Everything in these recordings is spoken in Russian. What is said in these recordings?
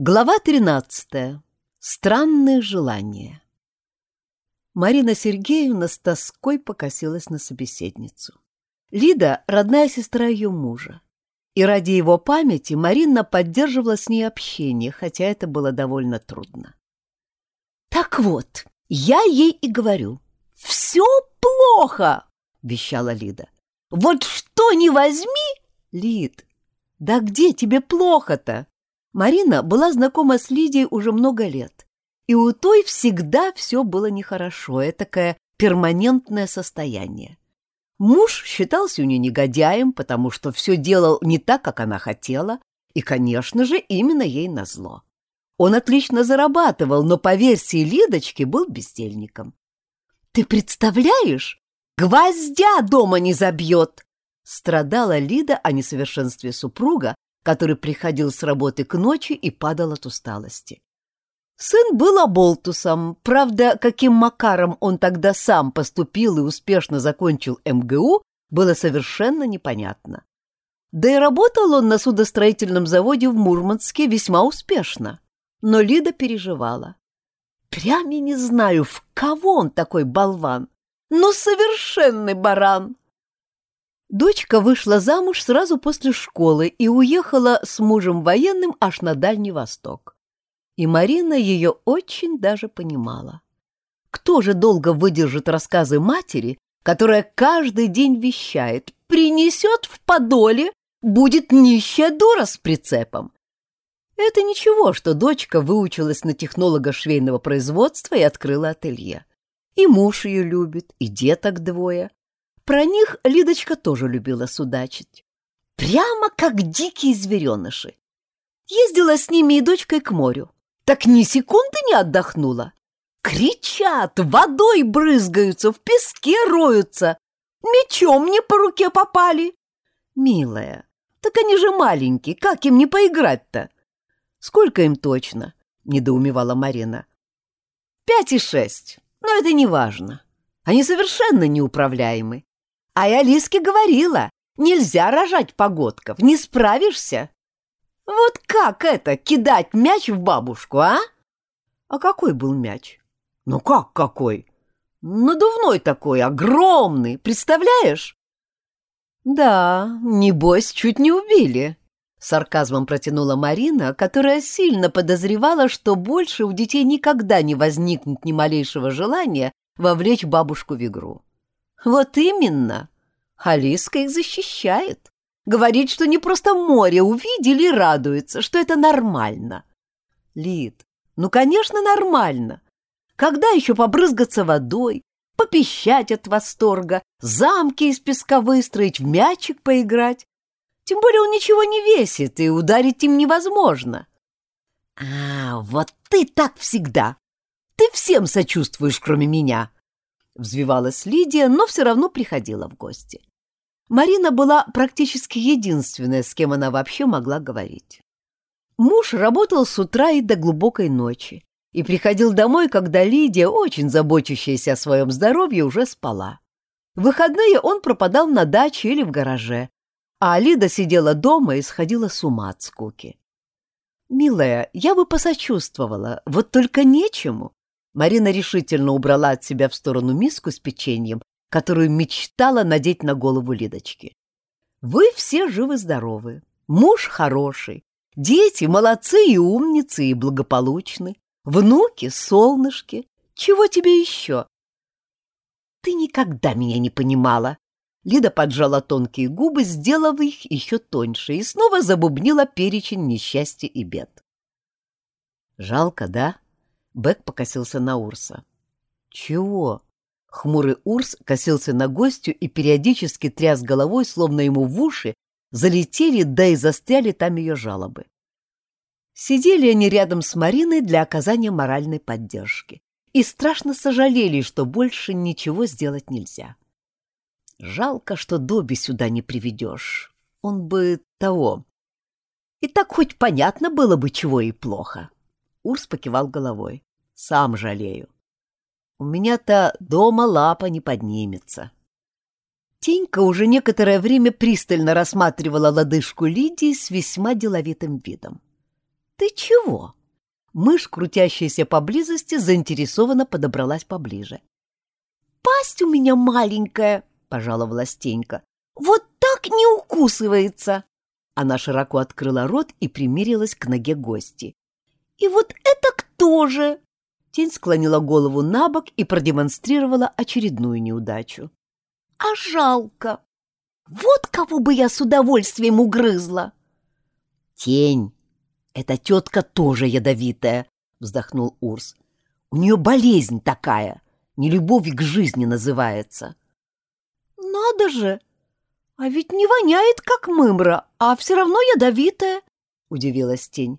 Глава 13. Странные желания. Марина Сергеевна с тоской покосилась на собеседницу. Лида — родная сестра ее мужа. И ради его памяти Марина поддерживала с ней общение, хотя это было довольно трудно. «Так вот, я ей и говорю, все плохо!» — вещала Лида. «Вот что не возьми!» «Лид, да где тебе плохо-то?» Марина была знакома с Лидией уже много лет, и у той всегда все было нехорошо, этакое перманентное состояние. Муж считался у нее негодяем, потому что все делал не так, как она хотела, и, конечно же, именно ей назло. Он отлично зарабатывал, но, по версии Лидочки, был бездельником. «Ты представляешь? Гвоздя дома не забьет!» Страдала Лида о несовершенстве супруга, который приходил с работы к ночи и падал от усталости. Сын был оболтусом, правда, каким макаром он тогда сам поступил и успешно закончил МГУ, было совершенно непонятно. Да и работал он на судостроительном заводе в Мурманске весьма успешно. Но Лида переживала. Прямо не знаю, в кого он такой болван. но совершенный баран. Дочка вышла замуж сразу после школы и уехала с мужем военным аж на Дальний Восток. И Марина ее очень даже понимала. Кто же долго выдержит рассказы матери, которая каждый день вещает, принесет в подоле, будет нищая дура с прицепом? Это ничего, что дочка выучилась на технолога швейного производства и открыла ателье. И муж ее любит, и деток двое. Про них Лидочка тоже любила судачить. Прямо как дикие звереныши. Ездила с ними и дочкой к морю. Так ни секунды не отдохнула. Кричат, водой брызгаются, в песке роются. Мечом мне по руке попали. Милая, так они же маленькие, как им не поиграть-то? Сколько им точно? Недоумевала Марина. Пять и шесть, но это не важно. Они совершенно неуправляемы. А я Алиске говорила, нельзя рожать погодков, не справишься. Вот как это, кидать мяч в бабушку, а? А какой был мяч? Ну как какой? Надувной такой, огромный, представляешь? Да, небось, чуть не убили. Сарказмом протянула Марина, которая сильно подозревала, что больше у детей никогда не возникнет ни малейшего желания вовлечь бабушку в игру. Вот именно. Алиска их защищает. Говорит, что не просто море увидели и радуется, что это нормально. Лид, ну, конечно, нормально. Когда еще побрызгаться водой, попищать от восторга, замки из песка выстроить, в мячик поиграть? Тем более он ничего не весит, и ударить им невозможно. А, вот ты так всегда. Ты всем сочувствуешь, кроме меня. Взвивалась Лидия, но все равно приходила в гости. Марина была практически единственная, с кем она вообще могла говорить. Муж работал с утра и до глубокой ночи и приходил домой, когда Лидия, очень заботящаяся о своем здоровье, уже спала. В выходные он пропадал на даче или в гараже, а Лида сидела дома и сходила с ума от скуки. «Милая, я бы посочувствовала, вот только нечему. Марина решительно убрала от себя в сторону миску с печеньем, которую мечтала надеть на голову Лидочки. «Вы все живы-здоровы, муж хороший, дети молодцы и умницы и благополучны, внуки — солнышки. Чего тебе еще?» «Ты никогда меня не понимала!» Лида поджала тонкие губы, сделав их еще тоньше, и снова забубнила перечень несчастья и бед. «Жалко, да?» Бэк покосился на Урса. «Чего?» Хмурый Урс косился на гостю и периодически тряс головой, словно ему в уши залетели, да и застряли там ее жалобы. Сидели они рядом с Мариной для оказания моральной поддержки и страшно сожалели, что больше ничего сделать нельзя. Жалко, что Доби сюда не приведешь. Он бы того. И так хоть понятно было бы, чего и плохо. Урс покивал головой. Сам жалею. У меня-то дома лапа не поднимется. Тенька уже некоторое время пристально рассматривала лодыжку Лидии с весьма деловитым видом. Ты чего? Мышь, крутящаяся поблизости, заинтересованно подобралась поближе. «Пасть у меня маленькая», — пожаловалась Тенька. «Вот так не укусывается!» Она широко открыла рот и примирилась к ноге гости. «И вот это кто же?» Тень склонила голову на бок и продемонстрировала очередную неудачу. «А жалко! Вот кого бы я с удовольствием угрызла!» «Тень!» «Эта тетка тоже ядовитая», — вздохнул Урс. «У нее болезнь такая, нелюбовь к жизни называется». «Надо же! А ведь не воняет, как мымра, а все равно ядовитая», — удивилась тень.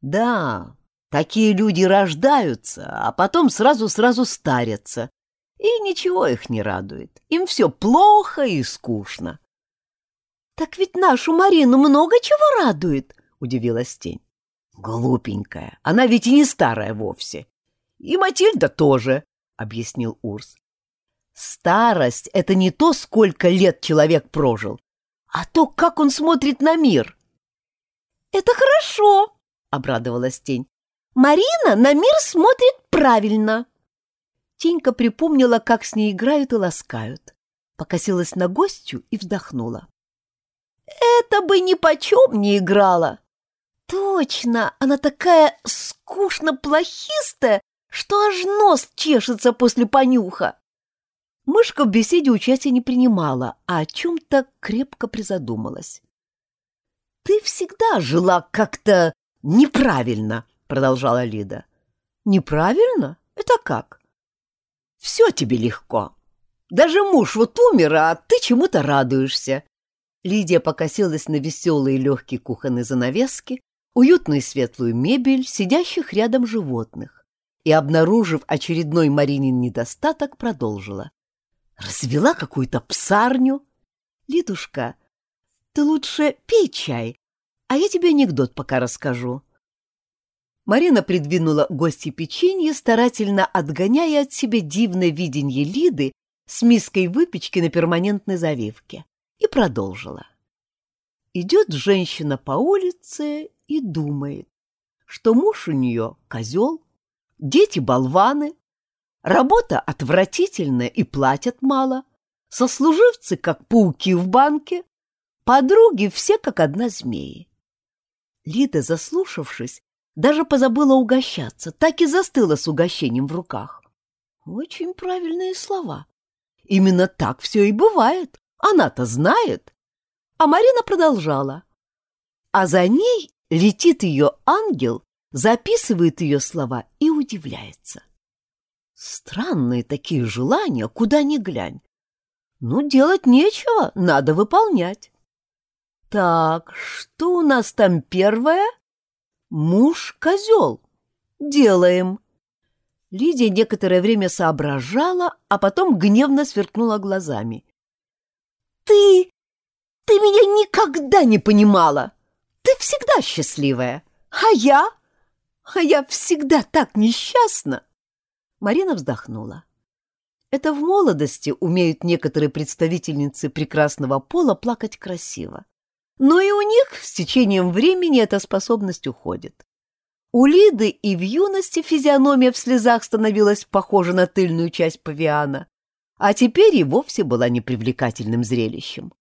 «Да, такие люди рождаются, а потом сразу-сразу старятся, и ничего их не радует. Им все плохо и скучно». «Так ведь нашу Марину много чего радует», — удивилась тень. Глупенькая, она ведь и не старая вовсе. И Матильда тоже, — объяснил Урс. Старость — это не то, сколько лет человек прожил, а то, как он смотрит на мир. Это хорошо, — обрадовалась тень. Марина на мир смотрит правильно. Тенька припомнила, как с ней играют и ласкают. Покосилась на гостью и вздохнула. Это бы ни почем не играла. Точно, она такая скучно плохистая, что аж нос чешется после понюха. Мышка в беседе участия не принимала, а о чем-то крепко призадумалась. «Ты всегда жила как-то неправильно», — продолжала Лида. «Неправильно? Это как?» «Все тебе легко. Даже муж вот умер, а ты чему-то радуешься». Лидия покосилась на веселые легкие кухонные занавески, уютную светлую мебель, сидящих рядом животных, и, обнаружив очередной Маринин недостаток, продолжила. «Развела какую-то псарню? Лидушка, ты лучше пей чай, а я тебе анекдот пока расскажу». Марина придвинула гости печенье, старательно отгоняя от себя дивное видение Лиды с миской выпечки на перманентной завивке, и продолжила. Идет женщина по улице и думает, что муж у нее козел, дети болваны, работа отвратительная и платят мало, сослуживцы как пауки в банке, подруги все как одна змеи. Лида, заслушавшись, даже позабыла угощаться, так и застыла с угощением в руках. Очень правильные слова. Именно так все и бывает. Она-то знает. А Марина продолжала. А за ней Летит ее ангел, записывает ее слова и удивляется. Странные такие желания, куда ни глянь. Ну, делать нечего, надо выполнять. Так, что у нас там первое? Муж-козел. Делаем. Лидия некоторое время соображала, а потом гневно сверкнула глазами. «Ты... ты меня никогда не понимала!» Ты всегда счастливая, а я? А я всегда так несчастна!» Марина вздохнула. Это в молодости умеют некоторые представительницы прекрасного пола плакать красиво. Но и у них с течением времени эта способность уходит. У Лиды и в юности физиономия в слезах становилась похожа на тыльную часть павиана, а теперь и вовсе была непривлекательным зрелищем.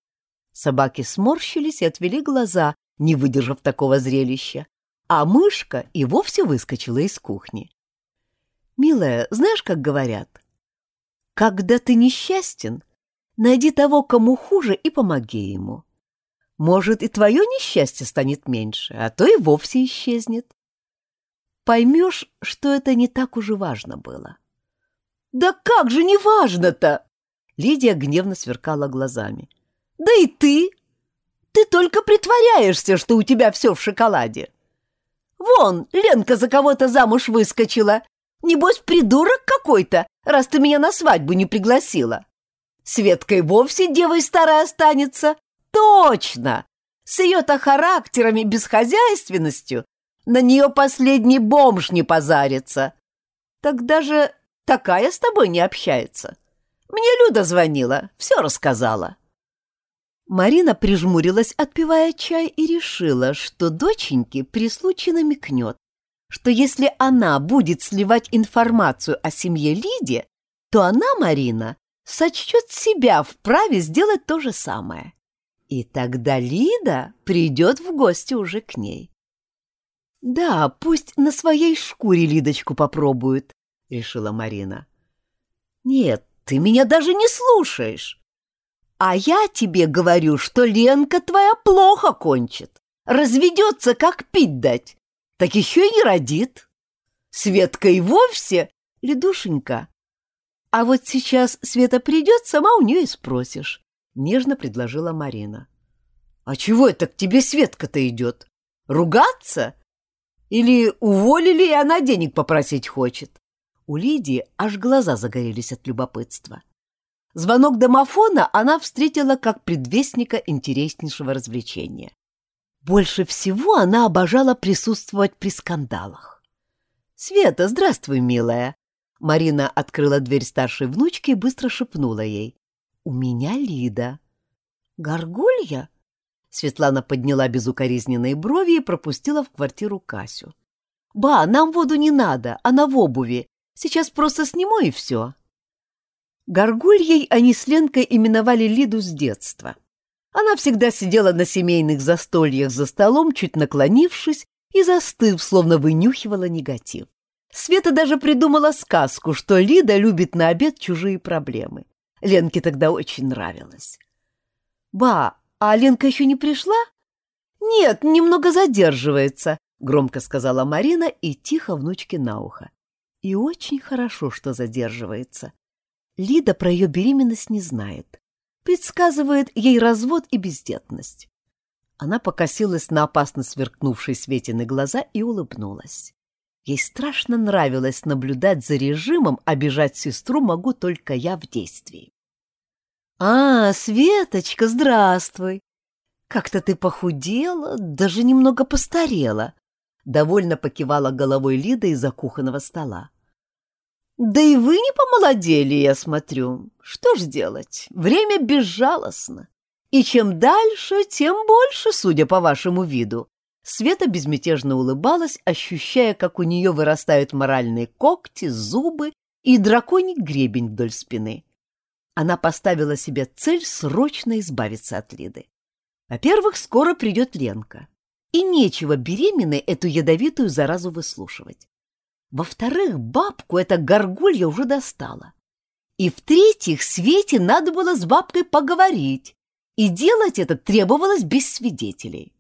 Собаки сморщились и отвели глаза, не выдержав такого зрелища, а мышка и вовсе выскочила из кухни. «Милая, знаешь, как говорят? Когда ты несчастен, найди того, кому хуже, и помоги ему. Может, и твое несчастье станет меньше, а то и вовсе исчезнет. Поймешь, что это не так уж и важно было». «Да как же не важно-то!» Лидия гневно сверкала глазами. «Да и ты! Ты только притворяешься, что у тебя все в шоколаде. Вон, Ленка за кого-то замуж выскочила. Небось, придурок какой-то, раз ты меня на свадьбу не пригласила. Светка и вовсе девой старой останется. Точно! С ее-то характером и бесхозяйственностью на нее последний бомж не позарится. Так даже такая с тобой не общается. Мне Люда звонила, все рассказала. Марина прижмурилась, отпивая чай, и решила, что доченьке при случае намекнет, что если она будет сливать информацию о семье Лиде, то она, Марина, сочтет себя вправе сделать то же самое. И тогда Лида придет в гости уже к ней. «Да, пусть на своей шкуре Лидочку попробует», — решила Марина. «Нет, ты меня даже не слушаешь. А я тебе говорю, что Ленка твоя плохо кончит. Разведется, как пить дать. Так еще и родит. Светка и вовсе, Ледушенька. А вот сейчас Света придет, сама у нее и спросишь. Нежно предложила Марина. А чего это к тебе Светка-то идет? Ругаться? Или уволили, и она денег попросить хочет? У Лидии аж глаза загорелись от любопытства. Звонок домофона она встретила как предвестника интереснейшего развлечения. Больше всего она обожала присутствовать при скандалах. «Света, здравствуй, милая!» Марина открыла дверь старшей внучки и быстро шепнула ей. «У меня Лида». «Горгулья?» Светлана подняла безукоризненные брови и пропустила в квартиру Касю. «Ба, нам воду не надо, она в обуви. Сейчас просто сниму и все». Горгульей они с Ленкой именовали Лиду с детства. Она всегда сидела на семейных застольях за столом, чуть наклонившись и застыв, словно вынюхивала негатив. Света даже придумала сказку, что Лида любит на обед чужие проблемы. Ленке тогда очень нравилось. «Ба, а Ленка еще не пришла?» «Нет, немного задерживается», — громко сказала Марина и тихо внучке на ухо. «И очень хорошо, что задерживается. Лида про ее беременность не знает. Предсказывает ей развод и бездетность. Она покосилась на опасно сверкнувшие Светины глаза и улыбнулась. Ей страшно нравилось наблюдать за режимом, обижать сестру могу только я в действии. «А, Светочка, здравствуй! Как-то ты похудела, даже немного постарела!» Довольно покивала головой Лида из-за кухонного стола. Да и вы не помолодели, я смотрю. Что ж делать? Время безжалостно. И чем дальше, тем больше, судя по вашему виду. Света безмятежно улыбалась, ощущая, как у нее вырастают моральные когти, зубы и драконий гребень вдоль спины. Она поставила себе цель срочно избавиться от Лиды. Во-первых, скоро придет Ленка. И нечего беременной эту ядовитую заразу выслушивать. Во-вторых, бабку эта горгулья уже достала. И в-третьих, Свете надо было с бабкой поговорить, и делать это требовалось без свидетелей.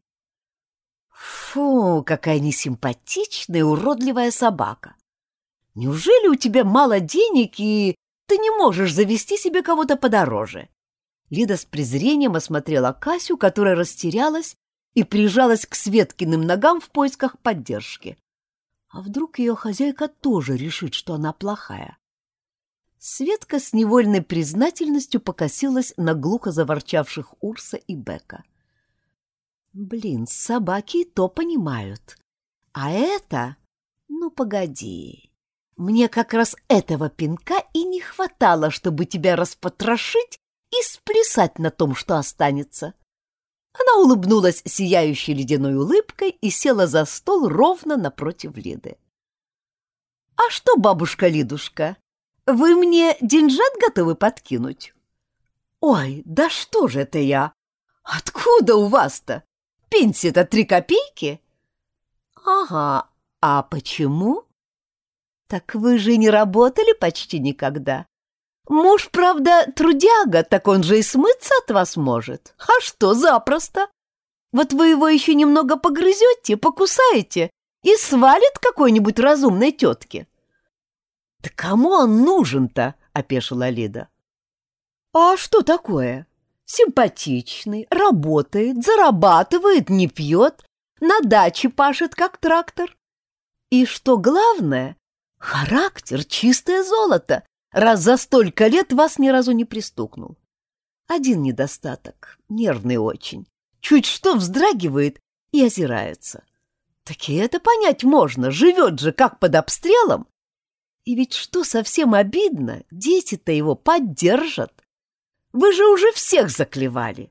Фу, какая несимпатичная уродливая собака. Неужели у тебя мало денег, и ты не можешь завести себе кого-то подороже? Лида с презрением осмотрела Касю, которая растерялась и прижалась к Светкиным ногам в поисках поддержки. А вдруг ее хозяйка тоже решит, что она плохая? Светка с невольной признательностью покосилась на глухо заворчавших Урса и Бека. Блин, собаки то понимают. А это... Ну, погоди. Мне как раз этого пинка и не хватало, чтобы тебя распотрошить и сплясать на том, что останется. Она улыбнулась сияющей ледяной улыбкой и села за стол ровно напротив Лиды. «А что, бабушка-лидушка, вы мне деньжат готовы подкинуть?» «Ой, да что же это я? Откуда у вас-то? Пенсия-то три копейки?» «Ага, а почему?» «Так вы же не работали почти никогда. Муж, правда, трудяга, так он же и смыться от вас может. А что, запросто. Вот вы его еще немного погрызете, покусаете и свалит какой-нибудь разумной тетке. Да кому он нужен-то? — опешила Лида. А что такое? Симпатичный, работает, зарабатывает, не пьет, на даче пашет, как трактор. И что главное, характер — чистое золото, раз за столько лет вас ни разу не пристукнул. Один недостаток, нервный очень. Чуть что вздрагивает и озирается. Так и это понять можно, живет же как под обстрелом. И ведь что совсем обидно, дети-то его поддержат. Вы же уже всех заклевали.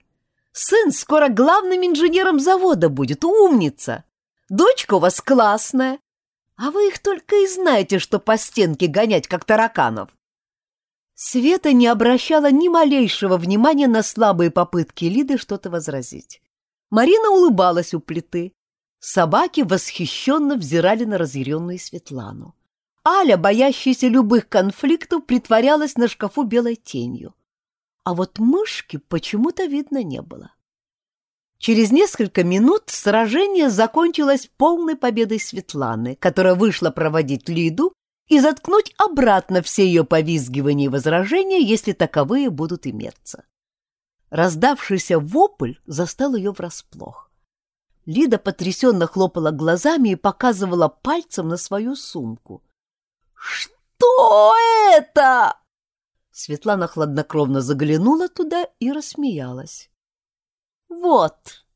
Сын скоро главным инженером завода будет, умница. Дочка у вас классная. А вы их только и знаете, что по стенке гонять, как тараканов. Света не обращала ни малейшего внимания на слабые попытки Лиды что-то возразить. Марина улыбалась у плиты. Собаки восхищенно взирали на разъяренную Светлану. Аля, боящаяся любых конфликтов, притворялась на шкафу белой тенью. А вот мышки почему-то видно не было. Через несколько минут сражение закончилось полной победой Светланы, которая вышла проводить Лиду и заткнуть обратно все ее повизгивания и возражения, если таковые будут иметься. Раздавшийся вопль застал ее врасплох. Лида потрясенно хлопала глазами и показывала пальцем на свою сумку. «Что это?» Светлана хладнокровно заглянула туда и рассмеялась. «Вот,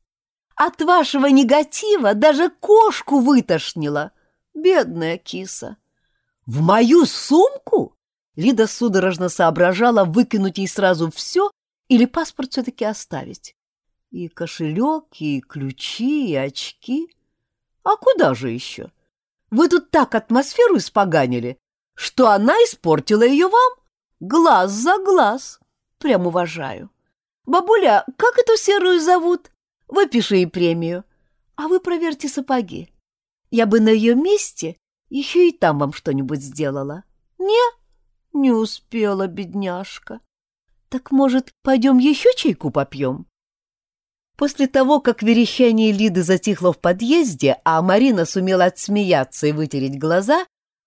от вашего негатива даже кошку вытошнило, бедная киса!» «В мою сумку?» Лида судорожно соображала выкинуть ей сразу все или паспорт все-таки оставить. И кошелек, и ключи, и очки. А куда же еще? Вы тут так атмосферу испоганили, что она испортила ее вам. Глаз за глаз. Прям уважаю. Бабуля, как эту серую зовут? Выпиши ей премию. А вы проверьте сапоги. Я бы на ее месте еще и там вам что-нибудь сделала. Не? Не успела, бедняжка. Так, может, пойдем еще чайку попьем? После того, как верещание Лиды затихло в подъезде, а Марина сумела отсмеяться и вытереть глаза,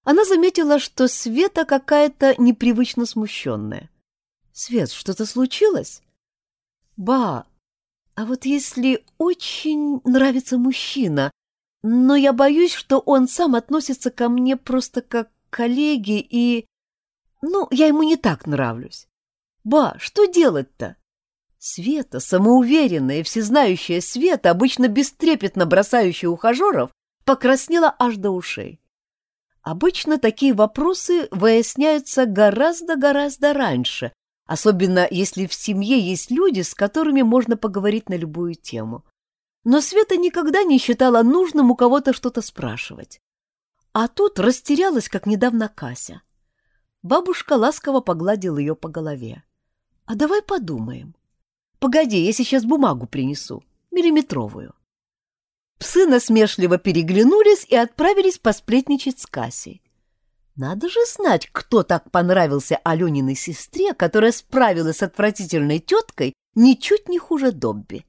она заметила, что Света какая-то непривычно смущенная. «Свет, что-то случилось?» «Ба, а вот если очень нравится мужчина, но я боюсь, что он сам относится ко мне просто как к коллеге и... Ну, я ему не так нравлюсь. Ба, что делать-то? Света, самоуверенная и всезнающая Света, обычно бестрепетно бросающая ухажеров, покраснела аж до ушей. Обычно такие вопросы выясняются гораздо-гораздо раньше, особенно если в семье есть люди, с которыми можно поговорить на любую тему. Но Света никогда не считала нужным у кого-то что-то спрашивать. А тут растерялась, как недавно Кася. Бабушка ласково погладила ее по голове. «А давай подумаем. Погоди, я сейчас бумагу принесу, миллиметровую». Псы насмешливо переглянулись и отправились посплетничать с Касей. Надо же знать, кто так понравился Алёниной сестре, которая справилась с отвратительной теткой ничуть не хуже Добби.